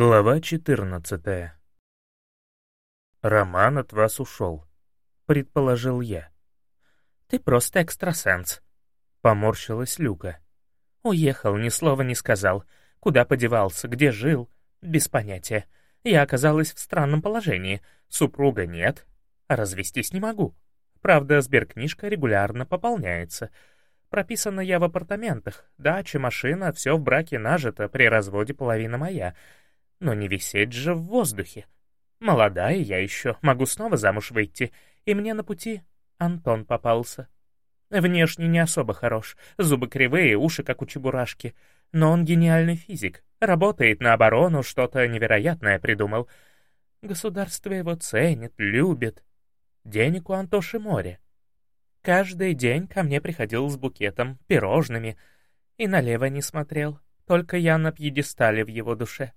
Глава 14 «Роман от вас ушел», — предположил я. «Ты просто экстрасенс», — поморщилась Люка. «Уехал, ни слова не сказал. Куда подевался, где жил? Без понятия. Я оказалась в странном положении. Супруга нет, а развестись не могу. Правда, сберкнижка регулярно пополняется. Прописана я в апартаментах. Дача, машина, все в браке нажито, при разводе половина моя — но не висеть же в воздухе. Молодая я еще, могу снова замуж выйти, и мне на пути Антон попался. Внешне не особо хорош, зубы кривые, уши как у чебурашки, но он гениальный физик, работает на оборону, что-то невероятное придумал. Государство его ценит, любит. Денег у Антоши море. Каждый день ко мне приходил с букетом, пирожными, и налево не смотрел, только я на пьедестале в его душе.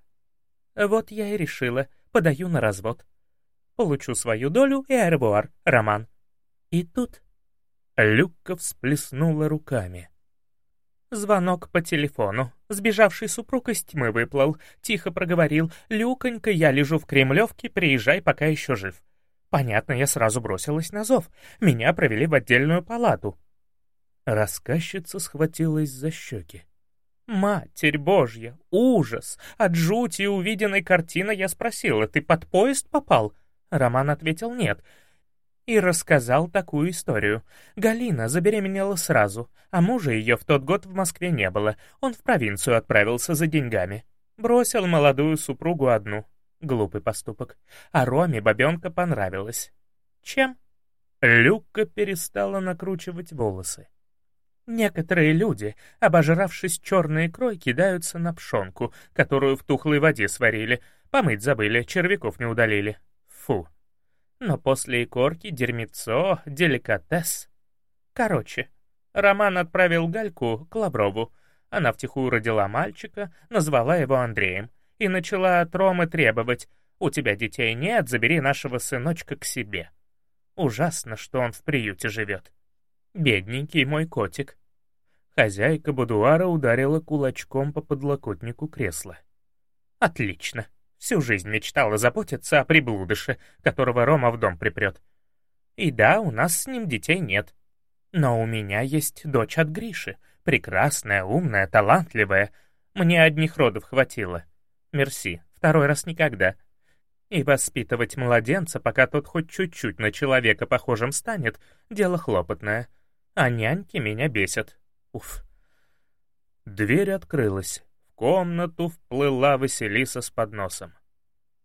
Вот я и решила, подаю на развод. Получу свою долю и арбуар, Роман. И тут... Люка всплеснула руками. Звонок по телефону. Сбежавший супруг из тьмы выплыл, тихо проговорил. «Люконька, я лежу в Кремлевке, приезжай, пока еще жив». Понятно, я сразу бросилась на зов. Меня провели в отдельную палату. Рассказчица схватилась за щеки. Матерь Божья, ужас! От жути увиденной картины я спросила, ты под поезд попал? Роман ответил нет. И рассказал такую историю. Галина забеременела сразу, а мужа ее в тот год в Москве не было. Он в провинцию отправился за деньгами. Бросил молодую супругу одну. Глупый поступок. А Роме бабенка понравилась. Чем? Люка перестала накручивать волосы. Некоторые люди, обожравшись черной икрой, кидаются на пшенку, которую в тухлой воде сварили. Помыть забыли, червяков не удалили. Фу. Но после икорки дерьмецо, деликатес. Короче, Роман отправил Гальку к Лаврову. Она втихую родила мальчика, назвала его Андреем и начала от Ромы требовать «У тебя детей нет, забери нашего сыночка к себе». Ужасно, что он в приюте живет. Бедненький мой котик. Хозяйка будуара ударила кулачком по подлокотнику кресла. Отлично. Всю жизнь мечтала заботиться о приблудыше, которого Рома в дом припрет. И да, у нас с ним детей нет. Но у меня есть дочь от Гриши. Прекрасная, умная, талантливая. Мне одних родов хватило. Мерси. Второй раз никогда. И воспитывать младенца, пока тот хоть чуть-чуть на человека похожим станет, дело хлопотное — а няньки меня бесят. Уф. Дверь открылась. В комнату вплыла Василиса с подносом.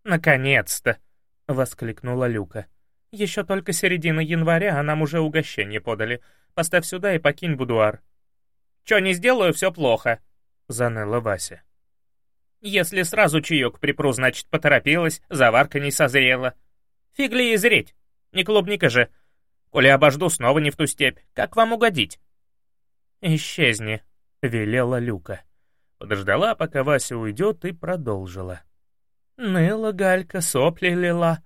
«Наконец-то!» — воскликнула Люка. «Еще только середина января, а нам уже угощение подали. Поставь сюда и покинь будуар». «Че не сделаю, все плохо», — заныла Вася. «Если сразу чаек припру, значит, поторопилась, заварка не созрела. Фигли и зреть, не клубника же. Коли обожду, снова не в ту степь. Как вам угодить?» «Исчезни», — велела Люка. Подождала, пока Вася уйдет, и продолжила. Ныла Галька, сопли лила.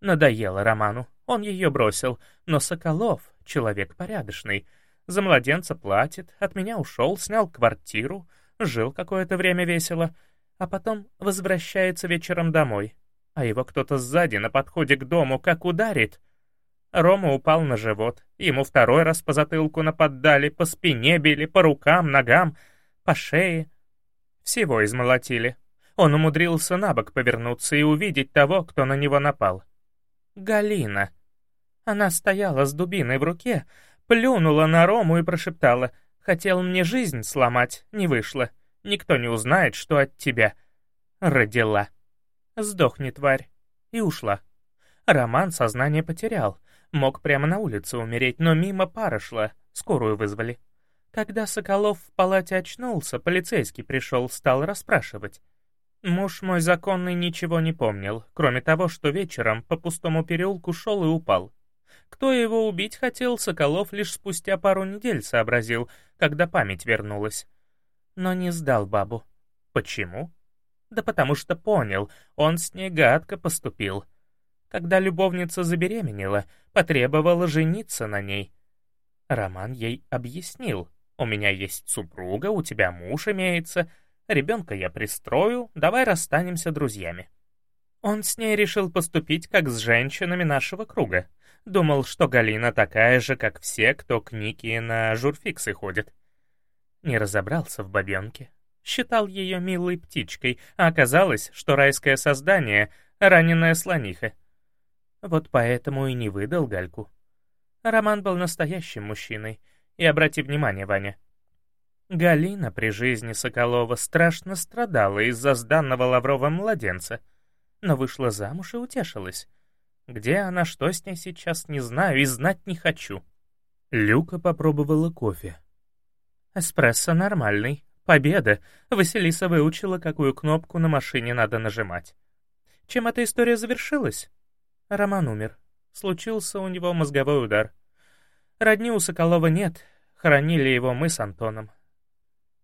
Надоело Роману, он ее бросил, но Соколов, человек порядочный, за младенца платит, от меня ушел, снял квартиру, жил какое-то время весело, а потом возвращается вечером домой, а его кто-то сзади на подходе к дому как ударит, Рома упал на живот. Ему второй раз по затылку нападали, по спине били, по рукам, ногам, по шее. Всего измолотили. Он умудрился на бок повернуться и увидеть того, кто на него напал. Галина. Она стояла с дубиной в руке, плюнула на Рому и прошептала. «Хотел мне жизнь сломать, не вышло. Никто не узнает, что от тебя». Родила. Сдохни, тварь. И ушла. Роман сознание потерял. Мог прямо на улице умереть, но мимо пара шла, скорую вызвали. Когда Соколов в палате очнулся, полицейский пришел, стал расспрашивать. Муж мой законный ничего не помнил, кроме того, что вечером по пустому переулку шел и упал. Кто его убить хотел, Соколов лишь спустя пару недель сообразил, когда память вернулась. Но не сдал бабу. Почему? Да потому что понял, он с ней гадко поступил. Когда любовница забеременела, потребовала жениться на ней. Роман ей объяснил. «У меня есть супруга, у тебя муж имеется. Ребенка я пристрою, давай расстанемся друзьями. Он с ней решил поступить, как с женщинами нашего круга. Думал, что Галина такая же, как все, кто к Нике на журфиксы ходит. Не разобрался в бабенке. Считал ее милой птичкой, а оказалось, что райское создание — раненая слониха. Вот поэтому и не выдал Гальку. Роман был настоящим мужчиной. И обрати внимание, Ваня. Галина при жизни Соколова страшно страдала из-за сданного Лавровым младенца, но вышла замуж и утешилась. Где она, что с ней сейчас, не знаю и знать не хочу. Люка попробовала кофе. Эспрессо нормальный. Победа. Василиса выучила, какую кнопку на машине надо нажимать. Чем эта история завершилась? Роман умер. Случился у него мозговой удар. Родни у Соколова нет, хоронили его мы с Антоном.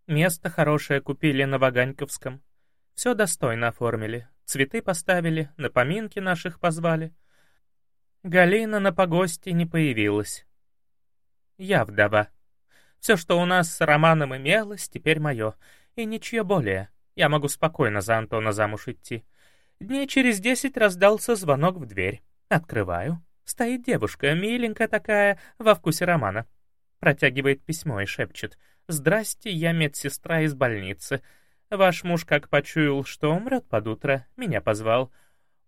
Место хорошее купили на Ваганьковском. Все достойно оформили. Цветы поставили, на поминки наших позвали. Галина на погосте не появилась. Я вдова. Все, что у нас с Романом имелось, теперь мое. И ничье более. Я могу спокойно за Антона замуж идти. Дней через десять раздался звонок в дверь. Открываю. Стоит девушка, миленькая такая, во вкусе романа. Протягивает письмо и шепчет. «Здрасте, я медсестра из больницы. Ваш муж, как почуял, что умрет под утро, меня позвал.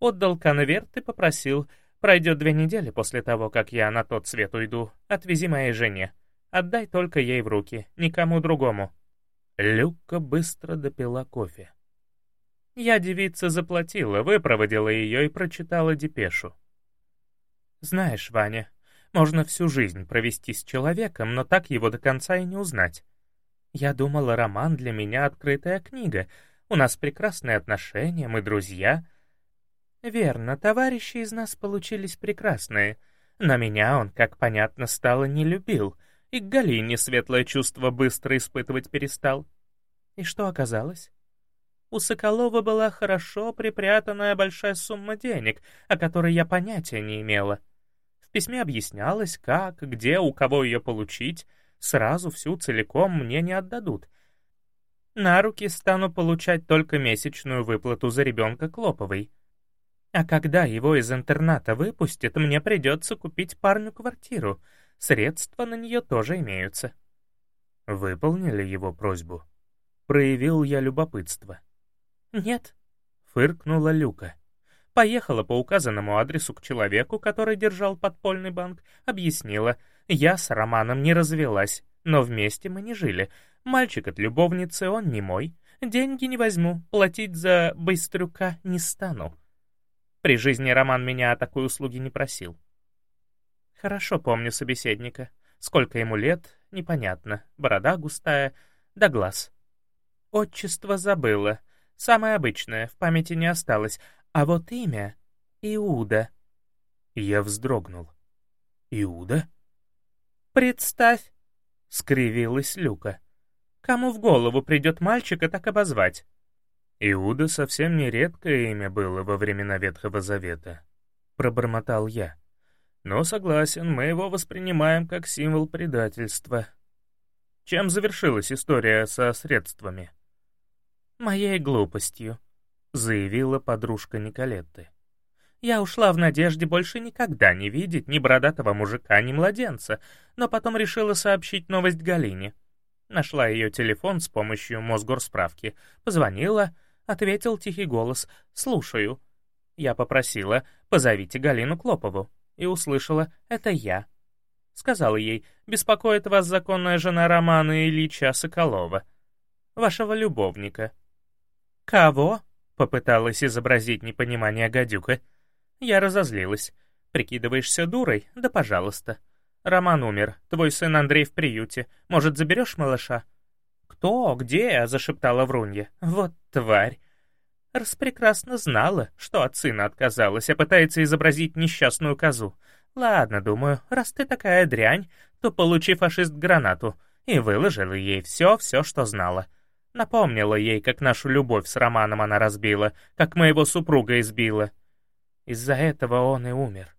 Отдал конверт и попросил. Пройдет две недели после того, как я на тот свет уйду. Отвези моей жене. Отдай только ей в руки, никому другому». Люка быстро допила кофе. Я девица заплатила, выпроводила ее и прочитала депешу. Знаешь, Ваня, можно всю жизнь провести с человеком, но так его до конца и не узнать. Я думала, роман для меня открытая книга. У нас прекрасные отношения, мы друзья. Верно, товарищи из нас получились прекрасные. Но меня он, как понятно стало, не любил, и к Галине светлое чувство быстро испытывать перестал. И что оказалось? У Соколова была хорошо припрятанная большая сумма денег, о которой я понятия не имела. В письме объяснялось, как, где, у кого ее получить. Сразу всю целиком мне не отдадут. На руки стану получать только месячную выплату за ребенка Клоповой. А когда его из интерната выпустят, мне придется купить парню квартиру. Средства на нее тоже имеются. Выполнили его просьбу. Проявил я любопытство. «Нет», — фыркнула Люка. Поехала по указанному адресу к человеку, который держал подпольный банк, объяснила, я с Романом не развелась, но вместе мы не жили. Мальчик от любовницы, он не мой. Деньги не возьму, платить за быстрюка не стану. При жизни Роман меня о такой услуге не просил. Хорошо помню собеседника. Сколько ему лет, непонятно. Борода густая, да глаз. Отчество забыла. Самое обычное, в памяти не осталось. А вот имя — Иуда. Я вздрогнул. Иуда? Представь, — скривилась Люка. Кому в голову придет мальчика так обозвать? Иуда совсем не редкое имя было во времена Ветхого Завета, — пробормотал я. Но согласен, мы его воспринимаем как символ предательства. Чем завершилась история со средствами? «Моей глупостью», — заявила подружка Николетты. «Я ушла в надежде больше никогда не видеть ни бородатого мужика, ни младенца, но потом решила сообщить новость Галине. Нашла ее телефон с помощью Мосгорсправки, позвонила, ответил тихий голос «Слушаю». Я попросила «Позовите Галину Клопову» и услышала «Это я». Сказала ей «Беспокоит вас законная жена Романа Ильича Соколова, вашего любовника». «Кого?» — попыталась изобразить непонимание гадюка. Я разозлилась. «Прикидываешься дурой? Да пожалуйста. Роман умер, твой сын Андрей в приюте. Может, заберешь малыша?» «Кто? Где?» — зашептала Врунья. «Вот тварь!» Распрекрасно знала, что от сына отказалась, а пытается изобразить несчастную козу. «Ладно, думаю, раз ты такая дрянь, то получи фашист гранату». И выложила ей все-все, что знала. Напомнила ей, как нашу любовь с Романом она разбила, как моего супруга избила. Из-за этого он и умер.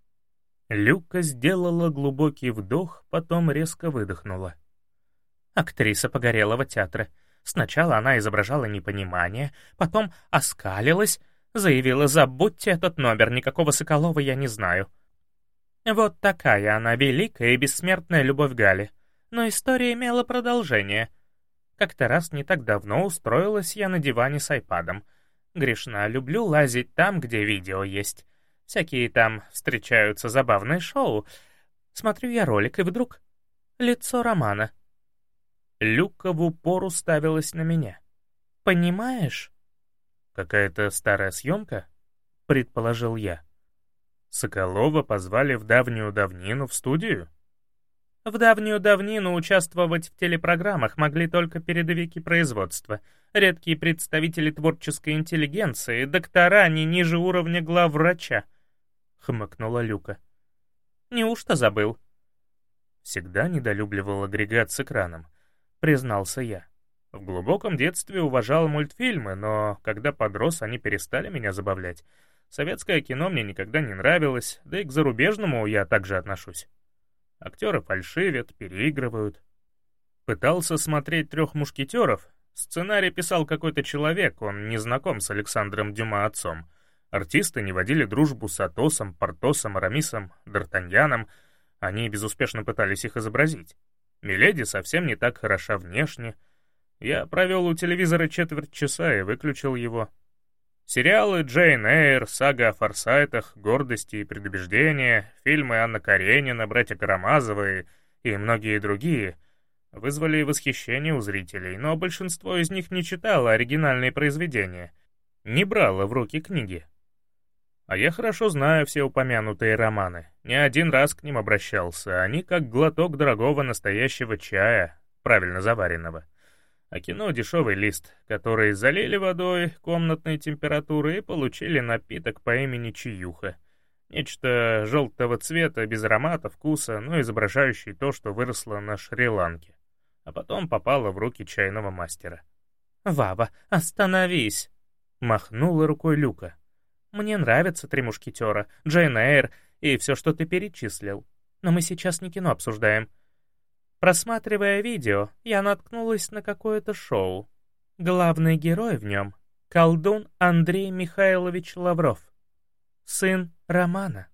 Люка сделала глубокий вдох, потом резко выдохнула. Актриса Погорелого театра. Сначала она изображала непонимание, потом оскалилась, заявила «Забудьте этот номер, никакого Соколова я не знаю». Вот такая она великая и бессмертная любовь Гали. Но история имела продолжение. Как-то раз не так давно устроилась я на диване с айпадом. Грешна, люблю лазить там, где видео есть. Всякие там встречаются забавные шоу. Смотрю я ролик, и вдруг лицо Романа. Люка в упор уставилась на меня. «Понимаешь?» «Какая-то старая съемка?» — предположил я. Соколова позвали в давнюю давнину в студию? В давнюю давнину участвовать в телепрограммах могли только передовики производства, редкие представители творческой интеллигенции, доктора не ниже уровня главврача, — хмыкнула Люка. Неужто забыл? Всегда недолюбливал агрегат с экраном, признался я. В глубоком детстве уважал мультфильмы, но когда подрос, они перестали меня забавлять. Советское кино мне никогда не нравилось, да и к зарубежному я также отношусь. Актеры фальшивят, переигрывают. Пытался смотреть «Трех мушкетеров», сценарий писал какой-то человек, он не знаком с Александром Дюма отцом. Артисты не водили дружбу с Атосом, Портосом, Арамисом, Д'Артаньяном, они безуспешно пытались их изобразить. Миледи совсем не так хороша внешне. Я провел у телевизора четверть часа и выключил его. Сериалы Джейн Эйр, сага о форсайтах, гордости и предубеждения, фильмы Анна Каренина, братья Карамазовы и многие другие вызвали восхищение у зрителей, но большинство из них не читало оригинальные произведения, не брало в руки книги. А я хорошо знаю все упомянутые романы, не один раз к ним обращался, они как глоток дорогого настоящего чая, правильно заваренного — а кино — дешевый лист, который залили водой комнатной температуры и получили напиток по имени чаюха. Нечто желтого цвета, без аромата, вкуса, но изображающий то, что выросло на Шри-Ланке. А потом попало в руки чайного мастера. «Вава, остановись!» — махнула рукой Люка. «Мне нравятся «Три мушкетера», «Джейн Эйр» и все, что ты перечислил. Но мы сейчас не кино обсуждаем. Просматривая видео, я наткнулась на какое-то шоу. Главный герой в нем — колдун Андрей Михайлович Лавров, сын Романа.